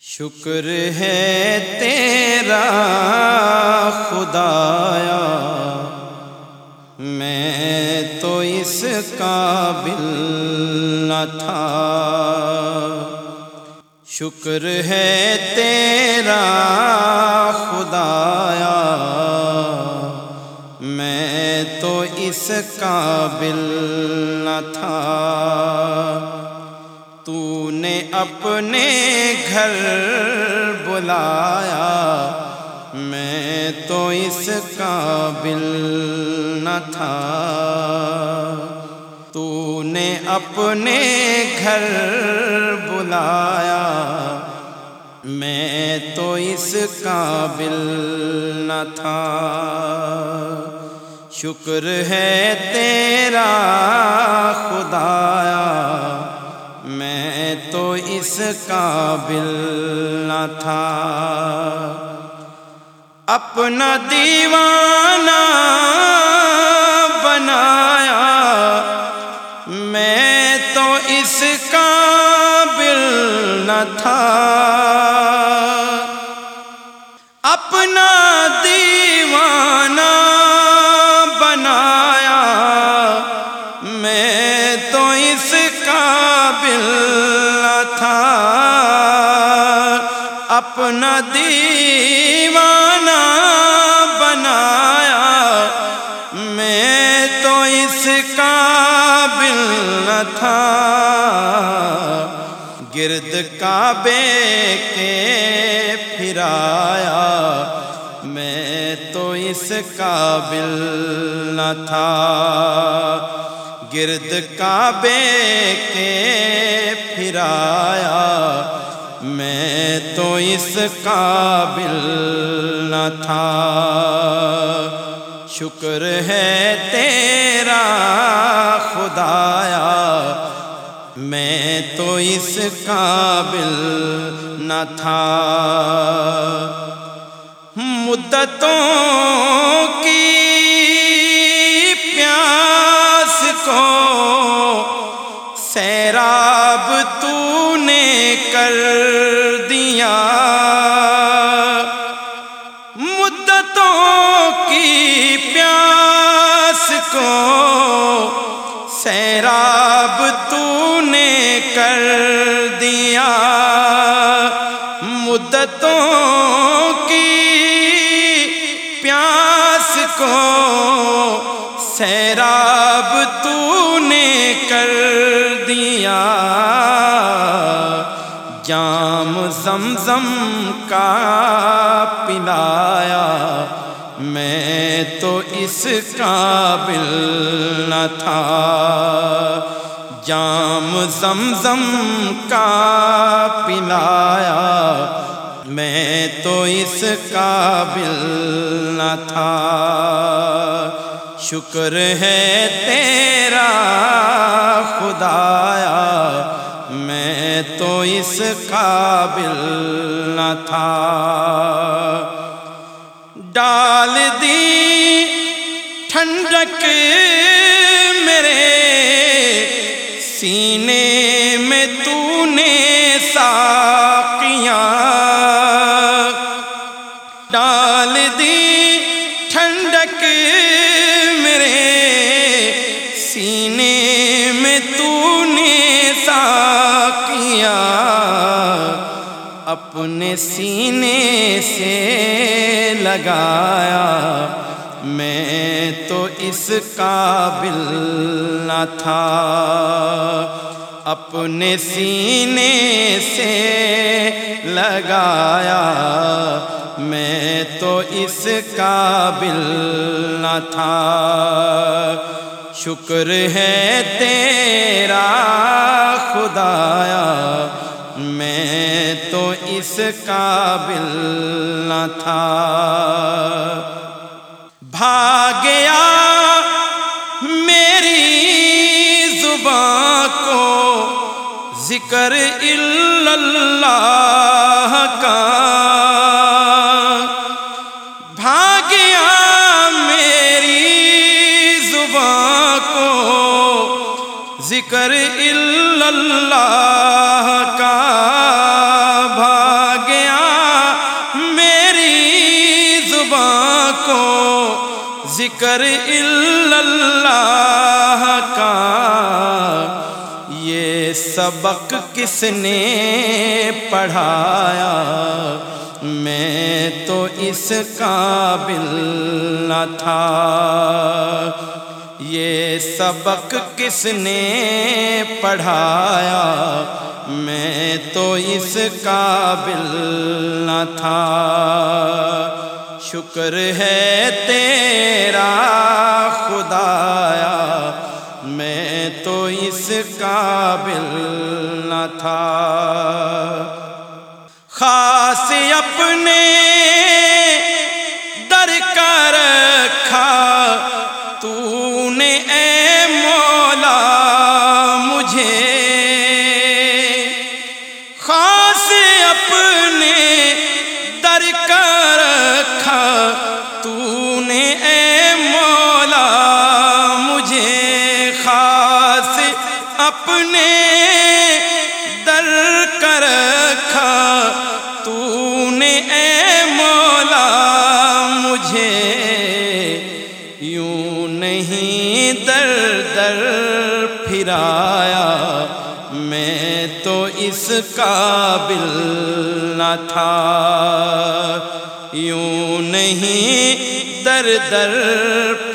شکر ہے تیرا خدایا۔ میں تو اس قابل نہ تھا۔ شکر ہے تیرا خدایا۔ میں تو اس قابل نہ تھا۔ تو اپنے گھر بلایا۔ میں تو اس قابل نہ تھا۔ تو نے اپنے گھر بلایا۔ میں تو اس قابل نہ تھا۔ شکر ہے تیرا خدایا۔ اس قابل نہ تھا۔ اپنا دیوانہ اپنا دیوانہ بنایا۔ میں تو اس قابل نہ تھا۔ گرد کعبے کے پھرایا۔ میں تو اس قابل نہ تھا۔ گرد کعبے کے پھرایا۔ میں تو اس قابل نہ تھا۔ شکر ہے تیرا خدایا، میں تو اس قابل نہ تھا۔ مدتوں کی پیاس کو سیراب تو نے کر کو سیراب تو نے کر دیا۔ مدتوں کی پیاس کو سیراب تو نے کر دیا۔ جام زمزم کا پلایا۔ میں تو اس قابل نہ تھا۔ جام زمزم کا پلایا۔ میں تو اس قابل نہ تھا۔ شکر ہے تیرا خدایا۔ میں تو اس قابل نہ تھا۔ ڈال دی۔ ٹھنڈک میرے سینے اپنے سینے سے لگایا۔ میں تو اس قابل نہ تھا۔ اپنے سینے سے لگایا۔ میں تو اس قابل نہ تھا۔ شکر ہے تیرا خدایا۔ اس قابل نہ تھا۔ بھاگیا میری زباں کو، ذکر اللہ کا۔ بھاگیا میری زباں کو، ذکر اللہ کا۔ ذکر اللہ کا یہ سبق کس نے پڑھایا؟ میں تو اس قابل نہ تھا۔ یہ سبق کس نے پڑھایا؟ میں تو اس قابل نہ تھا۔ شکر ہے تیرا خدایا میں تو اس قابل نہ تھا۔ خاص اپنے اپنے در کر رکھا۔ تو نے اے مولا، مجھے یوں نہیں در در پھرایا۔ میں تو اس قابل نہ تھا۔ یوں نہیں در در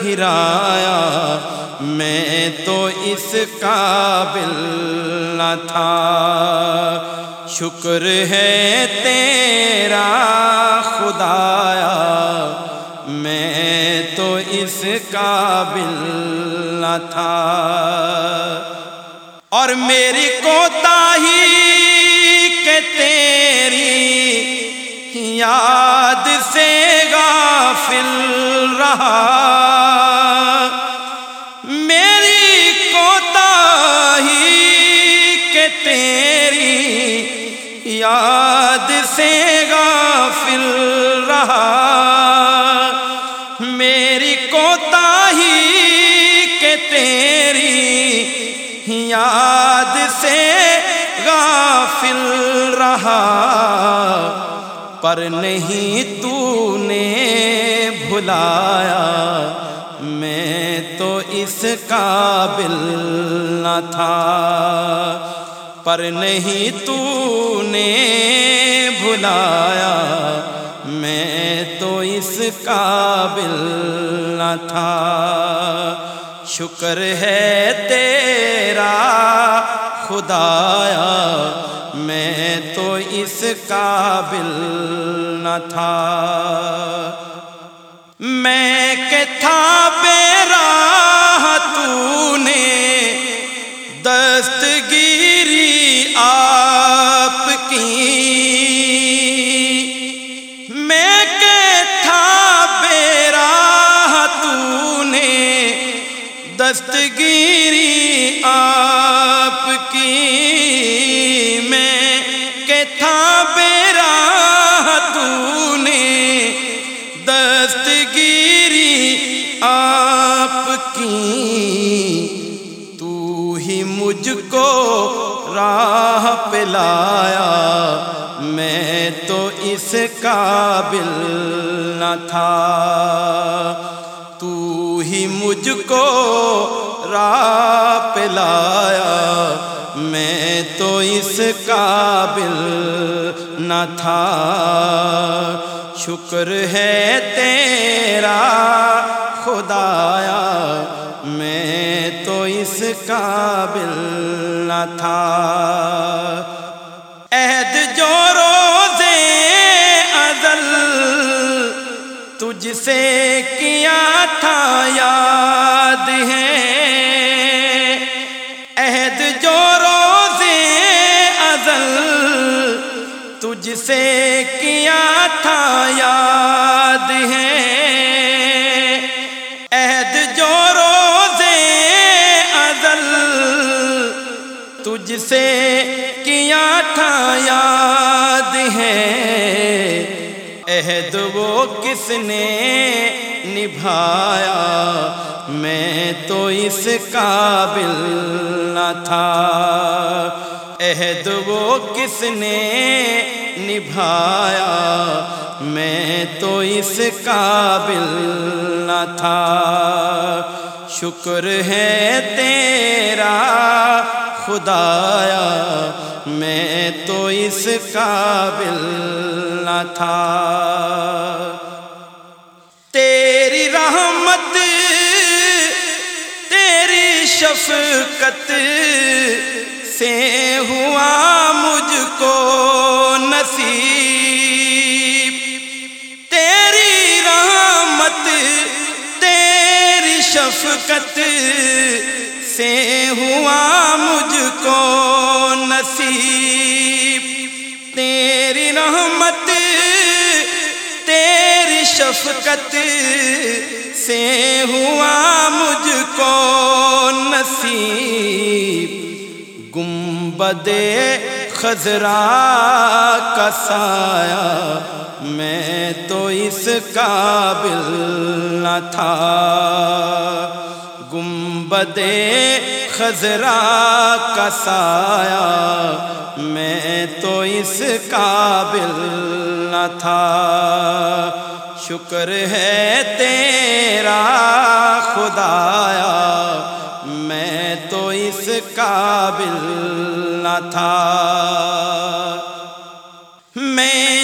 پھرایا۔ میں تو اس قابل نہ تھا۔ شکر ہے تیرا خدایا، میں تو اس قابل نہ تھا۔ اور میری کوتا ہی کہ تیری یاد سے غافل رہا۔ سے غافل رہا۔ میری کوتا ہی کہ تیری یاد سے غافل رہا۔ پر نہیں تو نے بھلایا۔ میں تو اس قابل نہ تھا۔ پر نہیں تو نے بھلایا۔ میں تو اس قابل نہ تھا۔ شکر ہے تیرا خدایا۔ میں تو اس قابل نہ تھا۔ میں کہ تھا بے دستگیری آپ کی میں کہ تھا بے تو نے دستگیری آپ کی تو ہی مجھ کو راہ پلایا میں تو اس قابل نہ تھا ہی مجھ کو راہ پلایا میں تو اس قابل نہ تھا۔ شکر ہے تیرا خدایا۔ میں تو اس قابل نہ تھا۔ عہد جو روزے ازل تجھ سے کیا تھا۔ کیا تھا یاد ہے؟ عہد وہ کس نے نبھایا؟ میں تو اس قابل نہ تھا۔ عہد وہ کس نے نبھایا؟ میں تو اس قابل نہ تھا۔ شکر ہے تیرا خدایا، میں تو اس قابل نہ تھا۔ تیری رحمت، تیری شفقت سے ہوا مجھ کو نصیب۔ تیری رحمت، تیری شفقت سے ہوا مجھ کو نصیب۔ تیری رحمت، تیری شفقت سے ہوا مجھ کو نصیب۔ گنبد خزرا کا سایہ، میں تو اس قابل نہ تھا۔ گنبد خزرا کا سایہ میں تو اس قابل نہ تھا۔ شکر ہے تیرا خدایا، میں تو اس قابل نہ تھا۔ میں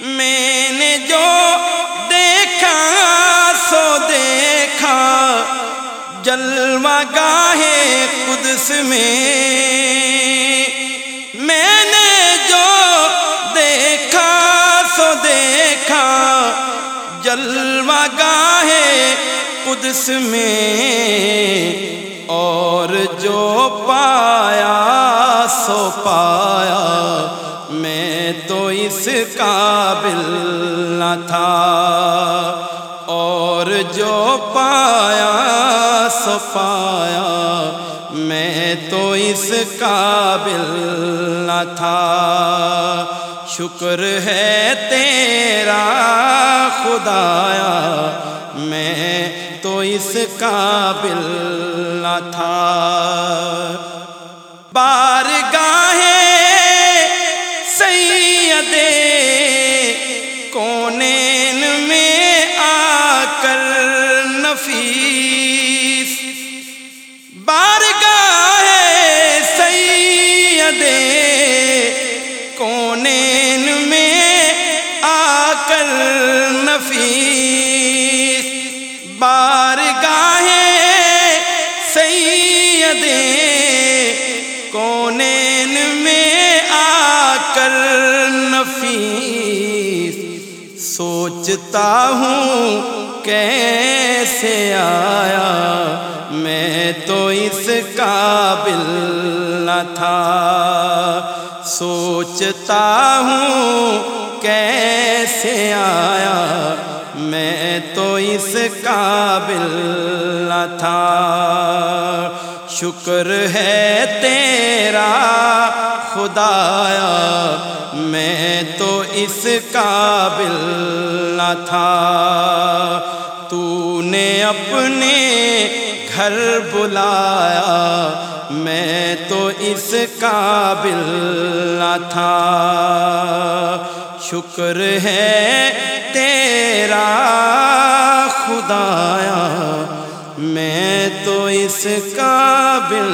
میں نے جو دیکھا، سو دیکھا۔ جلوہ گاہے قدس میں میں نے جو دیکھا، سو دیکھا۔ جلوہ گاہے قدس میں اور جو پایا، سو پایا۔ اس قابل نہ تھا۔ اور جو پایا سو میں تو اس قابل نہ تھا۔ شکر ہے تیرا خدایا، میں تو اس قابل نہ تھا۔ بار بار گاہے سید کونین میں آ کر نفیس بارگاہ سید کونین میں آ کر نفیس سوچتا ہوں کہ کیسے آیا، میں تو اس قابل نہ تھا۔ سوچتا ہوں کیسے آیا، میں تو اس قابل نہ تھا۔ شکر ہے تیرا خدایا، میں تو اس قابل نہ تھا۔ تو نے اپنے گھر بلایا، میں تو اس قابل نہ تھا۔ شکر ہے تیرا خدایا، میں تو اس قابل